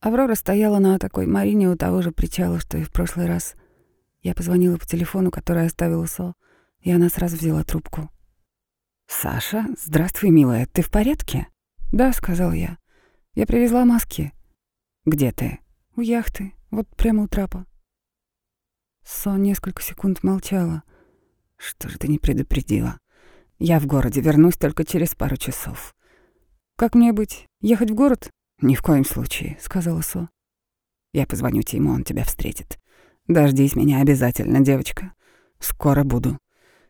Аврора стояла на такой Марине у того же причала, что и в прошлый раз. Я позвонила по телефону, который оставила Со, и она сразу взяла трубку. «Саша, здравствуй, милая, ты в порядке?» «Да», — сказал я. «Я привезла маски». «Где ты?» «У яхты, вот прямо у трапа». Со несколько секунд молчала. «Что же ты не предупредила? Я в городе, вернусь только через пару часов». «Как мне быть? Ехать в город?» «Ни в коем случае», — сказала Со. «Я позвоню Тиму, он тебя встретит. Дождись меня обязательно, девочка. Скоро буду.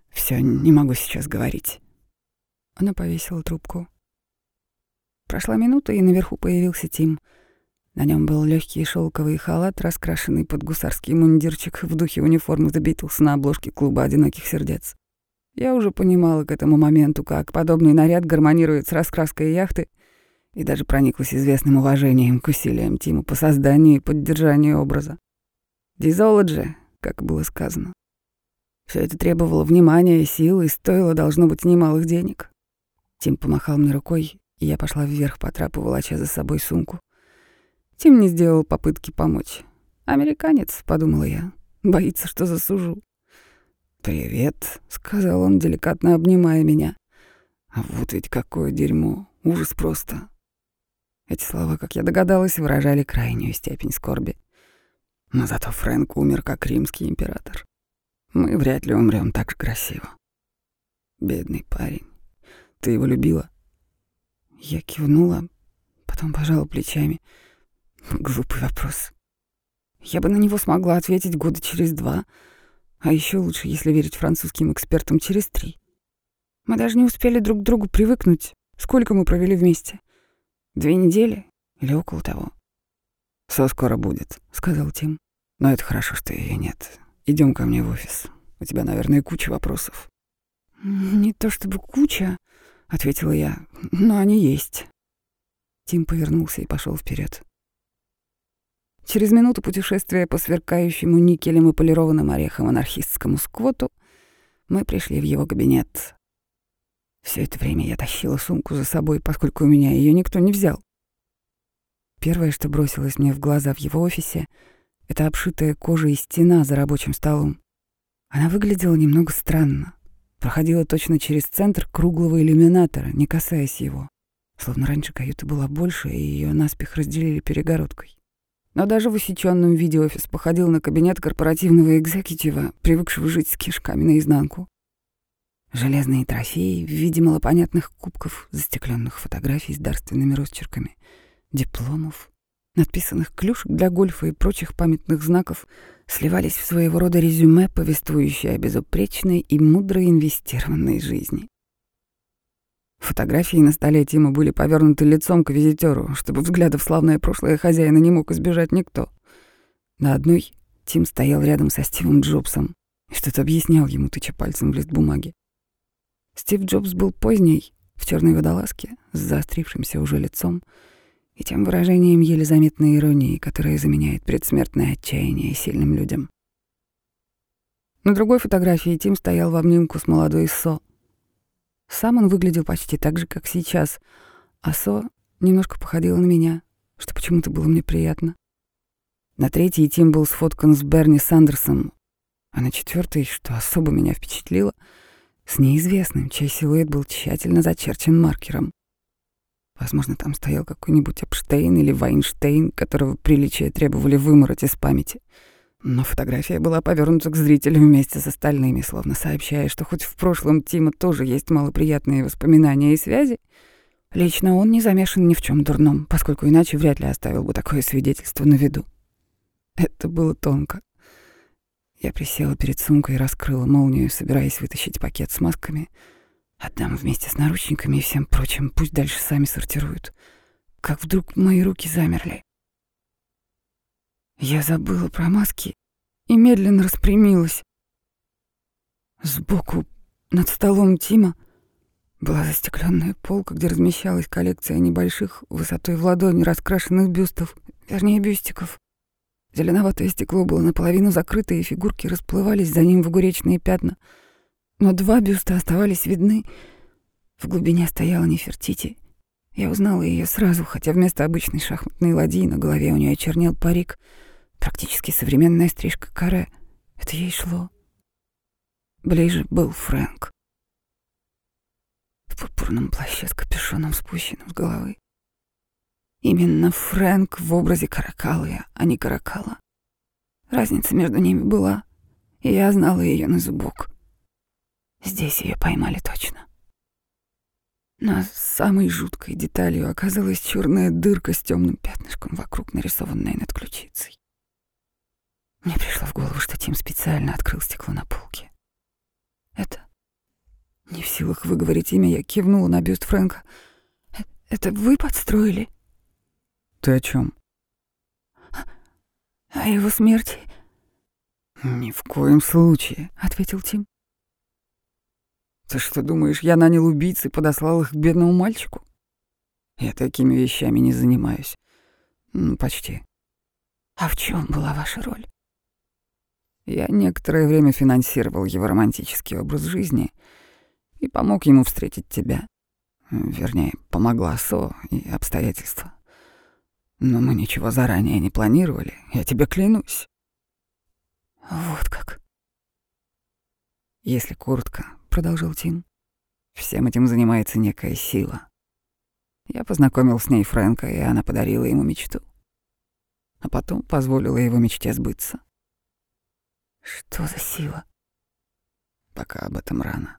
Все, не могу сейчас говорить». Она повесила трубку. Прошла минута, и наверху появился Тим. На нем был легкий шелковый халат, раскрашенный под гусарский мундирчик в духе униформы The Beatles на обложке клуба «Одиноких сердец». Я уже понимала к этому моменту, как подобный наряд гармонирует с раскраской яхты и даже прониклась известным уважением к усилиям Тима по созданию и поддержанию образа. Дизологи, как было сказано. Все это требовало внимания и сил и стоило, должно быть, немалых денег. Тим помахал мне рукой, и я пошла вверх по трапу, волоча за собой сумку. Тим не сделал попытки помочь. «Американец», — подумала я, — «боится, что засужу». «Привет», — сказал он, деликатно обнимая меня. «А вот ведь какое дерьмо, ужас просто». Эти слова, как я догадалась, выражали крайнюю степень скорби. Но зато Фрэнк умер как римский император. Мы вряд ли умрем так же красиво. Бедный парень. Ты его любила? Я кивнула, потом пожала плечами. Глупый вопрос. Я бы на него смогла ответить года через два, а еще лучше, если верить французским экспертам, через три. Мы даже не успели друг к другу привыкнуть. Сколько мы провели вместе? Две недели или около того. «Все скоро будет», — сказал Тим. «Но это хорошо, что ее нет. Идем ко мне в офис. У тебя, наверное, куча вопросов». «Не то чтобы куча», — ответила я, — «но они есть». Тим повернулся и пошел вперед. Через минуту путешествия по сверкающему никелем и полированным орехом анархистскому сквоту мы пришли в его кабинет. Все это время я тащила сумку за собой, поскольку у меня ее никто не взял. Первое, что бросилось мне в глаза в его офисе, это обшитая кожей стена за рабочим столом. Она выглядела немного странно. Проходила точно через центр круглого иллюминатора, не касаясь его. Словно раньше каюта была больше, и ее наспех разделили перегородкой. Но даже в усеченном виде офис походил на кабинет корпоративного экзекутива, привыкшего жить с кишками наизнанку. Железные трофеи в виде малопонятных кубков, застекленных фотографий с дарственными росчерками, дипломов, надписанных клюшек для гольфа и прочих памятных знаков сливались в своего рода резюме, повествующее о безупречной и мудро инвестированной жизни. Фотографии на столе Тима были повернуты лицом к визитеру, чтобы взглядов славное прошлое хозяина не мог избежать никто. На одной Тим стоял рядом со Стивом Джобсом и что-то объяснял ему, тыча пальцем в лист бумаги. Стив Джобс был поздний, в черной водолазке, с заострившимся уже лицом и тем выражением еле заметной иронии, которая заменяет предсмертное отчаяние сильным людям. На другой фотографии Тим стоял в обнимку с молодой Со. Сам он выглядел почти так же, как сейчас, а Со немножко походила на меня, что почему-то было мне приятно. На третьей Тим был сфоткан с Берни Сандерсом, а на четвертой, что особо меня впечатлило — с неизвестным, чей силуэт был тщательно зачерчен маркером. Возможно, там стоял какой-нибудь Эпштейн или Вайнштейн, которого приличия требовали вымороть из памяти. Но фотография была повернута к зрителю вместе с остальными, словно сообщая, что хоть в прошлом Тима тоже есть малоприятные воспоминания и связи, лично он не замешан ни в чем дурном, поскольку иначе вряд ли оставил бы такое свидетельство на виду. Это было тонко. Я присела перед сумкой и раскрыла молнию, собираясь вытащить пакет с масками. Отдам вместе с наручниками и всем прочим, пусть дальше сами сортируют. Как вдруг мои руки замерли. Я забыла про маски и медленно распрямилась. Сбоку, над столом Тима, была застекленная полка, где размещалась коллекция небольших, высотой в ладони раскрашенных бюстов, вернее, бюстиков. Зеленоватое стекло было наполовину закрыто, и фигурки расплывались за ним в огуречные пятна. Но два бюста оставались видны. В глубине стояла Нефертити, Я узнала ее сразу, хотя вместо обычной шахматной ладьи на голове у нее чернел парик, практически современная стрижка каре. Это ей шло. Ближе был Фрэнк. В пурпурном плаще с капюшоном спущенным с головы. Именно Фрэнк в образе Каракалы, а не Каракала. Разница между ними была, и я знала ее на зубок. Здесь ее поймали точно. Но самой жуткой деталью оказалась черная дырка с темным пятнышком вокруг, нарисованной над ключицей. Мне пришло в голову, что Тим специально открыл стекло на полке. Это... Не в силах выговорить имя, я кивнула на бюст Фрэнка. «Э, «Это вы подстроили?» «Ты о чем? «О его смерти?» «Ни в коем случае», — ответил Тим. Ты что думаешь, я нанял убийц и подослал их к бедному мальчику? Я такими вещами не занимаюсь. Ну, почти. А в чем была ваша роль? Я некоторое время финансировал его романтический образ жизни и помог ему встретить тебя. Вернее, помогла Со и обстоятельства. Но мы ничего заранее не планировали, я тебе клянусь. Вот как. Если коротко, продолжил Тим. Всем этим занимается некая сила. Я познакомил с ней Фрэнка, и она подарила ему мечту. А потом позволила его мечте сбыться. Что за сила? Пока об этом рано.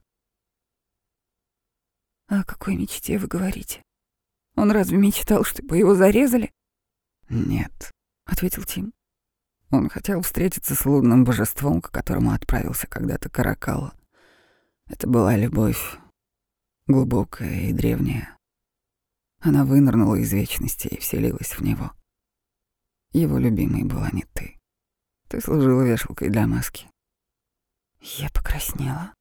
О какой мечте вы говорите? Он разве мечтал, чтобы его зарезали? Нет, ответил Тим. Он хотел встретиться с лунным божеством, к которому отправился когда-то Каракала. Это была любовь, глубокая и древняя. Она вынырнула из вечности и вселилась в него. Его любимой была не ты. Ты служила вешалкой для маски. Я покраснела.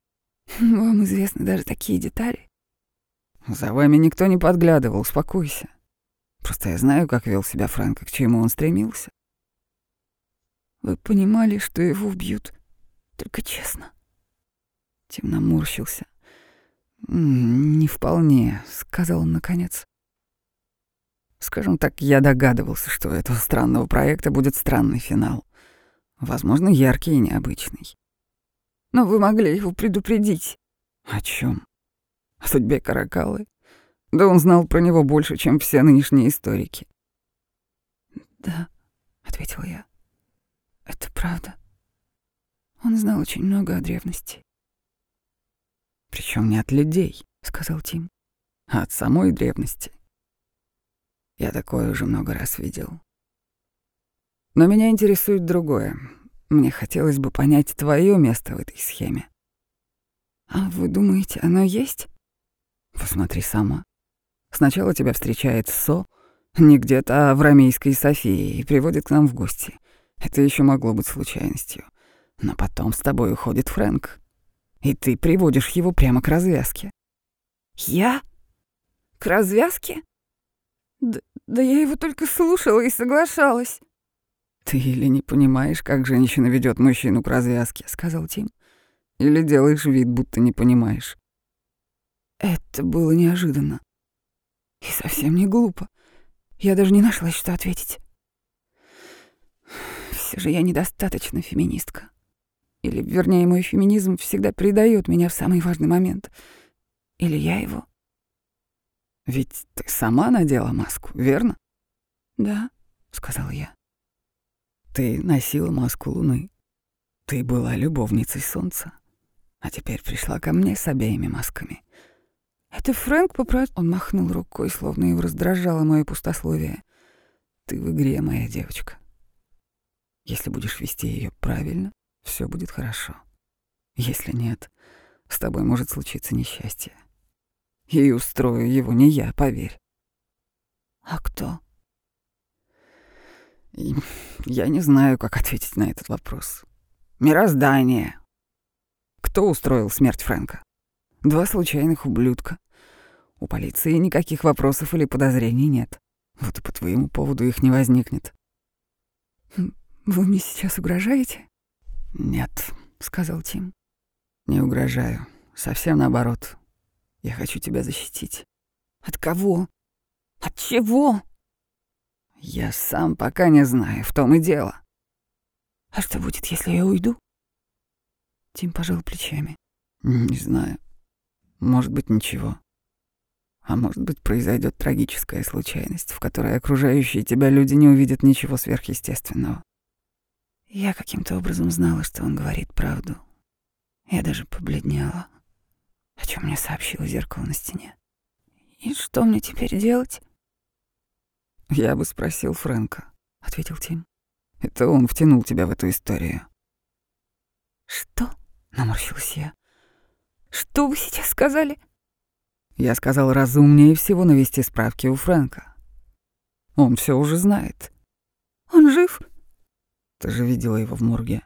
Вам известны даже такие детали? За вами никто не подглядывал, успокойся. Просто я знаю, как вел себя Фрэнк и к чему он стремился. Вы понимали, что его убьют? Только честно. Тим наморщился. «Не вполне», — сказал он наконец. «Скажем так, я догадывался, что у этого странного проекта будет странный финал. Возможно, яркий и необычный. Но вы могли его предупредить». «О чем? О судьбе Каракалы? Да он знал про него больше, чем все нынешние историки». «Да», — ответил я. «Это правда. Он знал очень много о древности. Причем не от людей, сказал Тим, а от самой древности. Я такое уже много раз видел. Но меня интересует другое. Мне хотелось бы понять твое место в этой схеме. А вы думаете, оно есть? Посмотри сама. Сначала тебя встречает Со, не где-то, а в Рамейской Софии, и приводит к нам в гости. Это еще могло быть случайностью. Но потом с тобой уходит Фрэнк. И ты приводишь его прямо к развязке. Я? К развязке? Да, да я его только слушала и соглашалась. Ты или не понимаешь, как женщина ведет мужчину к развязке, сказал Тим, или делаешь вид, будто не понимаешь. Это было неожиданно. И совсем не глупо. Я даже не нашла, что ответить. Все же я недостаточно феминистка. Или, вернее, мой феминизм всегда предает меня в самый важный момент. Или я его. Ведь ты сама надела маску, верно? Да, сказала я. Ты носила маску Луны. Ты была любовницей Солнца. А теперь пришла ко мне с обеими масками. Это Фрэнк попросил. Он махнул рукой, словно его раздражало мое пустословие. Ты в игре, моя девочка. Если будешь вести ее правильно, все будет хорошо. Если нет, с тобой может случиться несчастье. И устрою его не я, поверь. А кто? И я не знаю, как ответить на этот вопрос. Мироздание. Кто устроил смерть Фрэнка? Два случайных ублюдка. У полиции никаких вопросов или подозрений нет. Вот и по твоему поводу их не возникнет. Вы мне сейчас угрожаете? «Нет», — сказал Тим. «Не угрожаю. Совсем наоборот. Я хочу тебя защитить». «От кого?» От чего? Я сам пока не знаю, в том и дело. А что будет, если я уйду? Тим пожал плечами. Не знаю. Может быть, ничего. А может быть, произойдет трагическая случайность, в которой окружающие тебя люди не увидят ничего сверхъестественного. Я каким-то образом знала, что он говорит правду. Я даже побледнела, о чем мне сообщило зеркало на стене. И что мне теперь делать? Я бы спросил Фрэнка, ответил Тим. Это он втянул тебя в эту историю. Что? наморщилась я. Что вы сейчас сказали? Я сказал, разумнее всего навести справки у Фрэнка. Он все уже знает. Он жив? Ты же видела его в морге.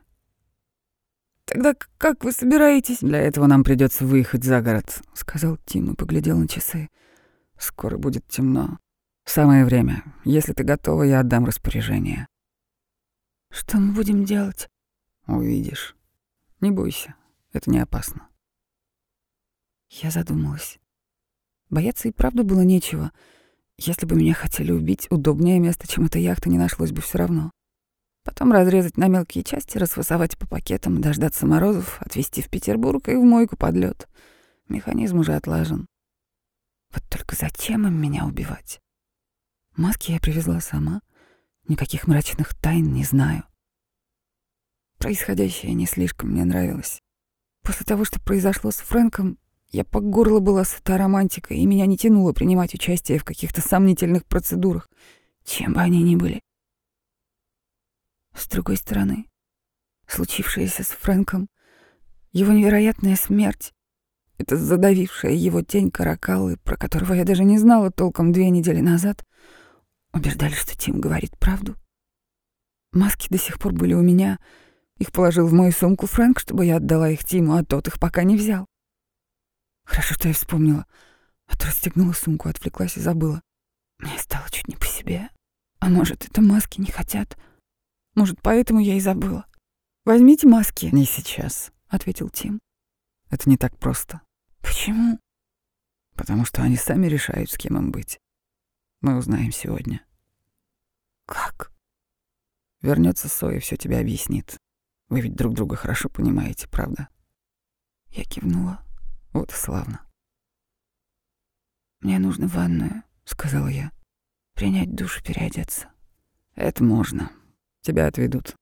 Тогда как вы собираетесь? Для этого нам придется выехать за город, сказал Тим и поглядел на часы. Скоро будет темно. Самое время. Если ты готова, я отдам распоряжение. Что мы будем делать? Увидишь. Не бойся, это не опасно. Я задумалась. Бояться и правда было нечего. Если бы меня хотели убить, удобнее место, чем эта яхта, не нашлось бы все равно. Потом разрезать на мелкие части, расфасовать по пакетам, дождаться морозов, отвезти в Петербург и в мойку под лед. Механизм уже отлажен. Вот только зачем им меня убивать? Маски я привезла сама. Никаких мрачных тайн не знаю. Происходящее не слишком мне нравилось. После того, что произошло с Фрэнком, я по горло была сыта романтикой, и меня не тянуло принимать участие в каких-то сомнительных процедурах, чем бы они ни были. С другой стороны, случившееся с Фрэнком, его невероятная смерть, это задавившая его тень каракалы, про которого я даже не знала толком две недели назад, убеждали, что Тим говорит правду. Маски до сих пор были у меня. Их положил в мою сумку Фрэнк, чтобы я отдала их Тиму, а тот их пока не взял. Хорошо, что я вспомнила. А то расстегнула сумку, отвлеклась и забыла. Мне стало чуть не по себе. А может, это маски не хотят? Может, поэтому я и забыла. Возьмите маски. Не сейчас, ответил Тим. Это не так просто. Почему? Потому что они сами решают, с кем им быть. Мы узнаем сегодня. Как? Вернется Соя, все тебе объяснит. Вы ведь друг друга хорошо понимаете, правда? Я кивнула. Вот славно. Мне нужно ванную, сказала я. Принять душ и переодеться. Это можно. Тебя отведут.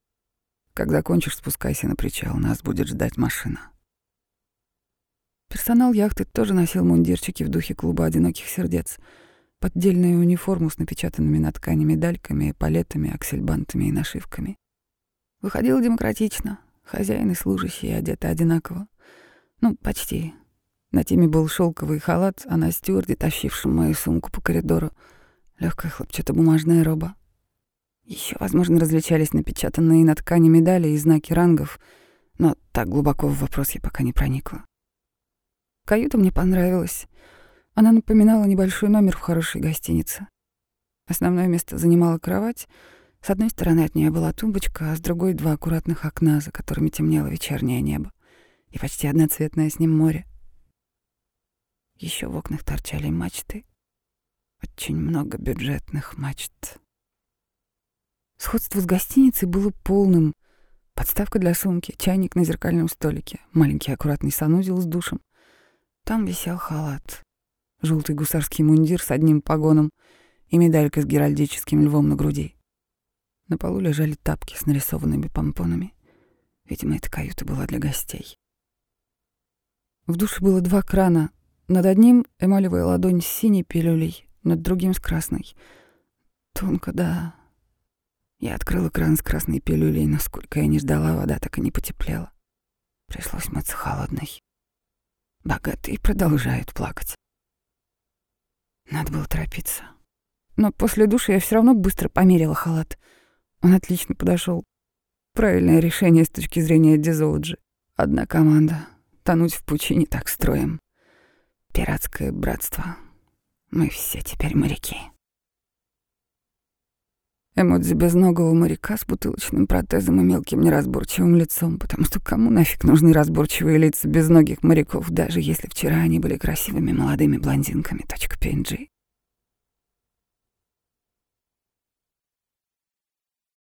Когда закончишь, спускайся на причал, нас будет ждать машина. Персонал яхты тоже носил мундирчики в духе клуба одиноких сердец, поддельную униформу с напечатанными на ткани медальками, палетами, аксельбантами и нашивками. Выходило демократично. Хозяин и служащие одеты одинаково. Ну, почти. На теме был шелковый халат, а на стюарде, тащившем мою сумку по коридору, легкая хлопчатобумажная роба. Еще, возможно, различались напечатанные на ткани медали и знаки рангов, но так глубоко в вопрос я пока не проникла. Каюта мне понравилась. Она напоминала небольшой номер в хорошей гостинице. Основное место занимала кровать. С одной стороны от нее была тумбочка, а с другой — два аккуратных окна, за которыми темнело вечернее небо и почти одноцветное с ним море. Еще в окнах торчали мачты. Очень много бюджетных мачт. Сходство с гостиницей было полным. Подставка для сумки, чайник на зеркальном столике, маленький аккуратный санузел с душем, там висел халат, желтый гусарский мундир с одним погоном и медалька с геральдическим львом на груди. На полу лежали тапки с нарисованными помпонами. Видимо, эта каюта была для гостей. В душе было два крана. Над одним эмалевая ладонь с синей пилюлей, над другим с красной. Тонко, да. Я открыла кран с красной пилюлей, но сколько я не ждала, вода так и не потеплела. Пришлось мыться холодной. Богатые продолжают плакать. Надо было торопиться. Но после душа я все равно быстро померила халат. Он отлично подошел. Правильное решение с точки зрения дизолоджи. Одна команда. Тонуть в пучине так строим. Пиратское братство. Мы все теперь моряки. Эмодзи безногого моряка с бутылочным протезом и мелким неразборчивым лицом, потому что кому нафиг нужны разборчивые лица безногих моряков, даже если вчера они были красивыми молодыми блондинками. PNG.